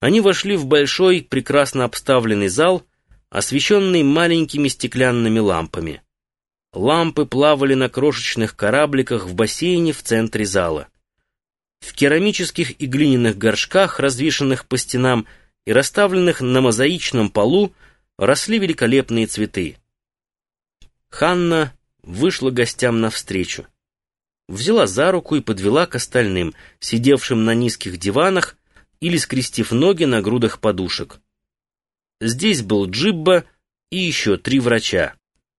Они вошли в большой, прекрасно обставленный зал, освещенный маленькими стеклянными лампами. Лампы плавали на крошечных корабликах в бассейне в центре зала. В керамических и глиняных горшках, развешанных по стенам и расставленных на мозаичном полу, росли великолепные цветы. Ханна вышла гостям навстречу. Взяла за руку и подвела к остальным, сидевшим на низких диванах или скрестив ноги на грудах подушек. Здесь был Джибба и еще три врача,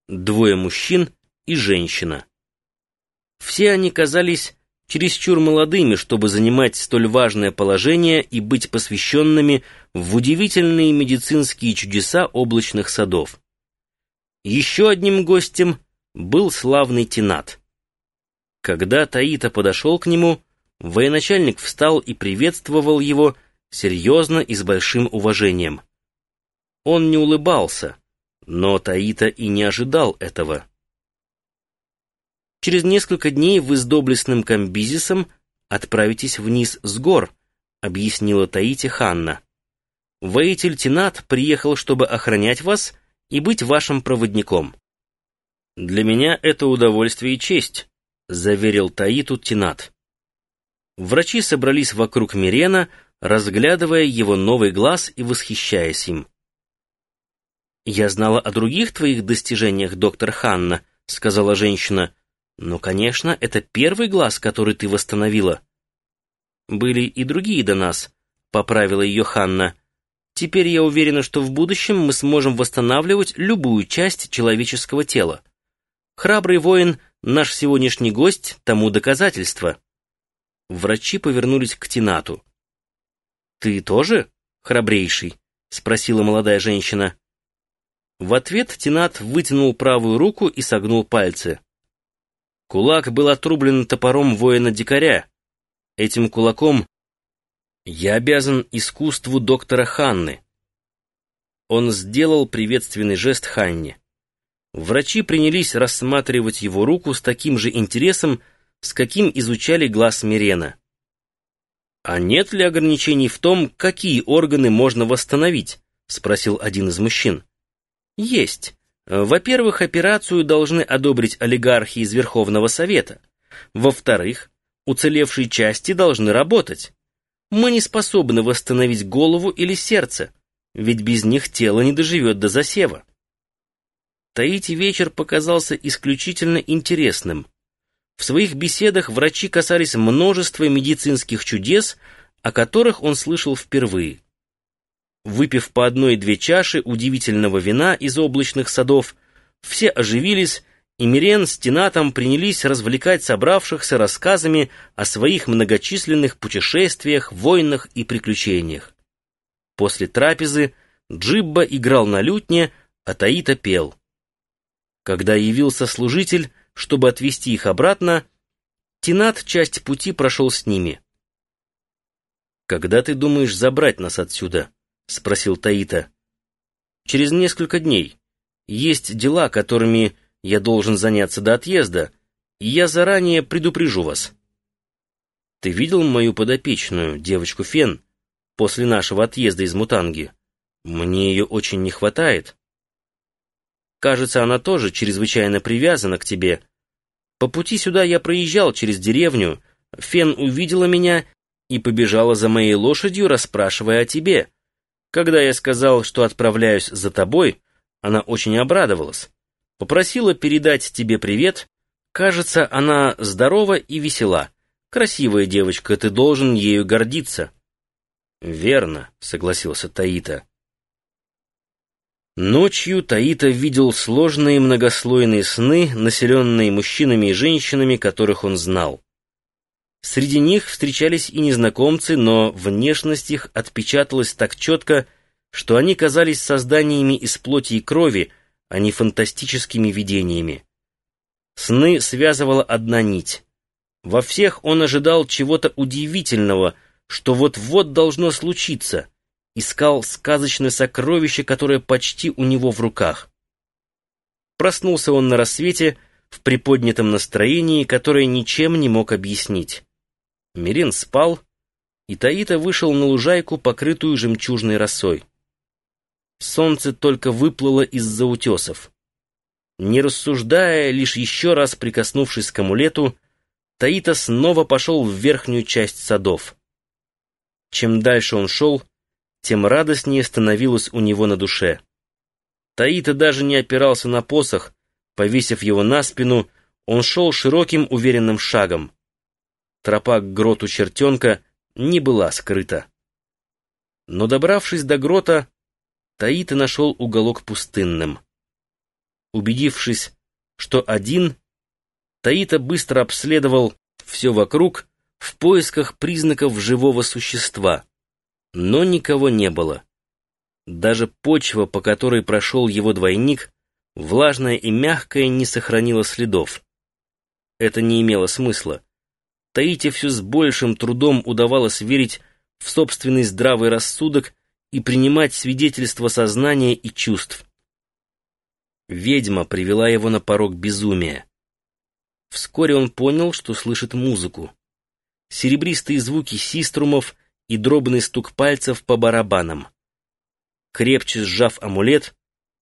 двое мужчин и женщина. Все они казались чересчур молодыми, чтобы занимать столь важное положение и быть посвященными в удивительные медицинские чудеса облачных садов. Еще одним гостем был славный Тенат. Когда Таита подошел к нему, военачальник встал и приветствовал его серьезно и с большим уважением. Он не улыбался, но Таита и не ожидал этого. Через несколько дней вы с доблестным Камбизисом отправитесь вниз с гор, объяснила Таити Ханна. Воитель Тенат приехал, чтобы охранять вас и быть вашим проводником. Для меня это удовольствие и честь, заверил Таиту Тенат. Врачи собрались вокруг Мирена, разглядывая его новый глаз и восхищаясь им. «Я знала о других твоих достижениях, доктор Ханна», — сказала женщина. «Но, конечно, это первый глаз, который ты восстановила». «Были и другие до нас», — поправила ее Ханна. «Теперь я уверена, что в будущем мы сможем восстанавливать любую часть человеческого тела. Храбрый воин, наш сегодняшний гость, тому доказательство». Врачи повернулись к Тинату. «Ты тоже храбрейший?» — спросила молодая женщина. В ответ Тинат вытянул правую руку и согнул пальцы. Кулак был отрублен топором воина-дикаря. Этим кулаком я обязан искусству доктора Ханны. Он сделал приветственный жест Ханне. Врачи принялись рассматривать его руку с таким же интересом, с каким изучали глаз Мирена. «А нет ли ограничений в том, какие органы можно восстановить?» — спросил один из мужчин. «Есть. Во-первых, операцию должны одобрить олигархи из Верховного Совета. Во-вторых, уцелевшие части должны работать. Мы не способны восстановить голову или сердце, ведь без них тело не доживет до засева». Таити вечер показался исключительно интересным — в своих беседах врачи касались множества медицинских чудес, о которых он слышал впервые. Выпив по одной-две чаши удивительного вина из облачных садов, все оживились, и Мирен с Тенатом принялись развлекать собравшихся рассказами о своих многочисленных путешествиях, войнах и приключениях. После трапезы Джибба играл на лютне, а Таита пел. Когда явился служитель, чтобы отвезти их обратно, Тинат часть пути прошел с ними. «Когда ты думаешь забрать нас отсюда?» — спросил Таита. «Через несколько дней. Есть дела, которыми я должен заняться до отъезда, и я заранее предупрежу вас». «Ты видел мою подопечную, девочку Фен, после нашего отъезда из Мутанги? Мне ее очень не хватает». Кажется, она тоже чрезвычайно привязана к тебе. По пути сюда я проезжал через деревню. Фен увидела меня и побежала за моей лошадью, расспрашивая о тебе. Когда я сказал, что отправляюсь за тобой, она очень обрадовалась. Попросила передать тебе привет. Кажется, она здорова и весела. Красивая девочка, ты должен ею гордиться. Верно, согласился Таита. Ночью Таита видел сложные многослойные сны, населенные мужчинами и женщинами, которых он знал. Среди них встречались и незнакомцы, но внешность их отпечаталась так четко, что они казались созданиями из плоти и крови, а не фантастическими видениями. Сны связывала одна нить. Во всех он ожидал чего-то удивительного, что вот-вот должно случиться — искал сказочное сокровище, которое почти у него в руках. Проснулся он на рассвете в приподнятом настроении, которое ничем не мог объяснить. Мирин спал, и Таита вышел на лужайку, покрытую жемчужной росой. Солнце только выплыло из-за утесов. Не рассуждая, лишь еще раз прикоснувшись к амулету, Таита снова пошел в верхнюю часть садов. Чем дальше он шел, тем радостнее становилось у него на душе. Таита даже не опирался на посох, повесив его на спину, он шел широким уверенным шагом. Тропа к гроту чертенка не была скрыта. Но добравшись до грота, Таита нашел уголок пустынным. Убедившись, что один, Таита быстро обследовал все вокруг в поисках признаков живого существа, но никого не было. Даже почва, по которой прошел его двойник, влажная и мягкая, не сохранила следов. Это не имело смысла. Таите все с большим трудом удавалось верить в собственный здравый рассудок и принимать свидетельства сознания и чувств. Ведьма привела его на порог безумия. Вскоре он понял, что слышит музыку. Серебристые звуки систрумов и дробный стук пальцев по барабанам. Крепче сжав амулет,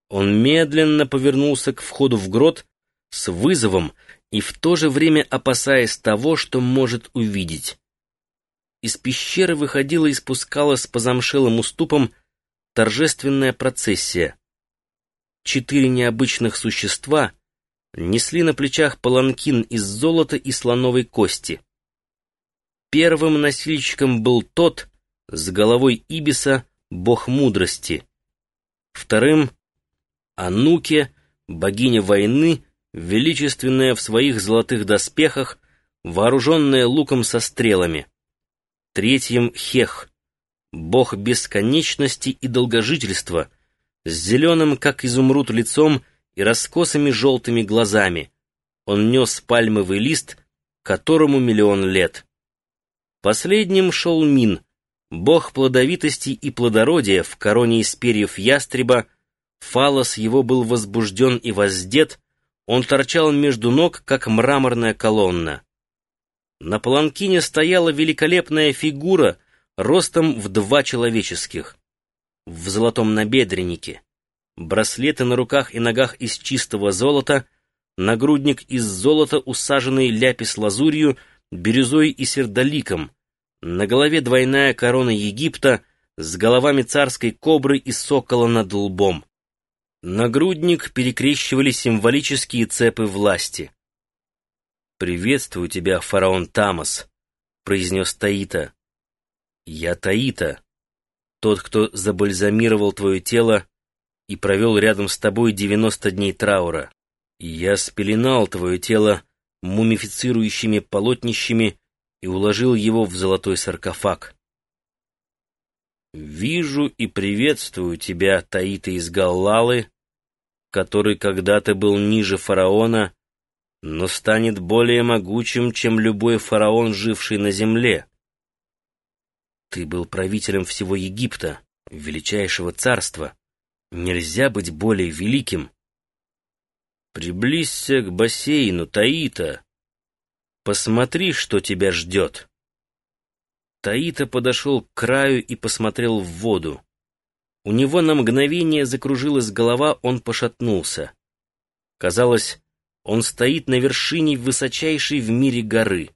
он медленно повернулся к входу в грот с вызовом и в то же время опасаясь того, что может увидеть. Из пещеры выходила и спускалась по замшелым уступам торжественная процессия. Четыре необычных существа несли на плечах паланкин из золота и слоновой кости. Первым носильщиком был тот, с головой Ибиса, бог мудрости. Вторым — Ануке, богиня войны, величественная в своих золотых доспехах, вооруженная луком со стрелами. Третьим — Хех, бог бесконечности и долгожительства, с зеленым, как изумруд, лицом и раскосыми желтыми глазами. Он нес пальмовый лист, которому миллион лет. Последним шел Мин, бог плодовитости и плодородия в короне из перьев ястреба, фалос его был возбужден и воздет, он торчал между ног, как мраморная колонна. На паланкине стояла великолепная фигура, ростом в два человеческих, в золотом набедреннике, браслеты на руках и ногах из чистого золота, нагрудник из золота, усаженный ляпис-лазурью, бирюзой и сердоликом, на голове двойная корона Египта с головами царской кобры и сокола над лбом. Нагрудник перекрещивали символические цепы власти. «Приветствую тебя, фараон Тамас», — произнес Таита. «Я Таита, тот, кто забальзамировал твое тело и провел рядом с тобой девяносто дней траура. Я спеленал твое тело мумифицирующими полотнищами и уложил его в золотой саркофаг. «Вижу и приветствую тебя, Таита из Галлалы, который когда-то был ниже фараона, но станет более могучим, чем любой фараон, живший на земле. Ты был правителем всего Египта, величайшего царства. Нельзя быть более великим. Приблизься к бассейну, Таита, Посмотри, что тебя ждет. Таита подошел к краю и посмотрел в воду. У него на мгновение закружилась голова, он пошатнулся. Казалось, он стоит на вершине высочайшей в мире горы.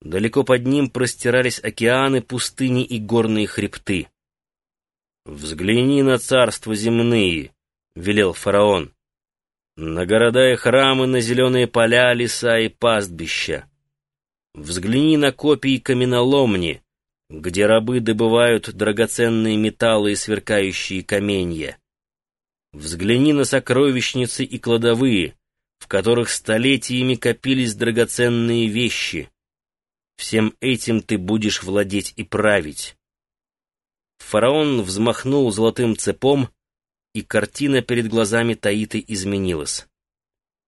Далеко под ним простирались океаны, пустыни и горные хребты. «Взгляни на царства земные», — велел фараон. «На города и храмы, на зеленые поля, леса и пастбища. Взгляни на копии каменоломни, где рабы добывают драгоценные металлы и сверкающие каменья. Взгляни на сокровищницы и кладовые, в которых столетиями копились драгоценные вещи. Всем этим ты будешь владеть и править. Фараон взмахнул золотым цепом, и картина перед глазами Таиты изменилась.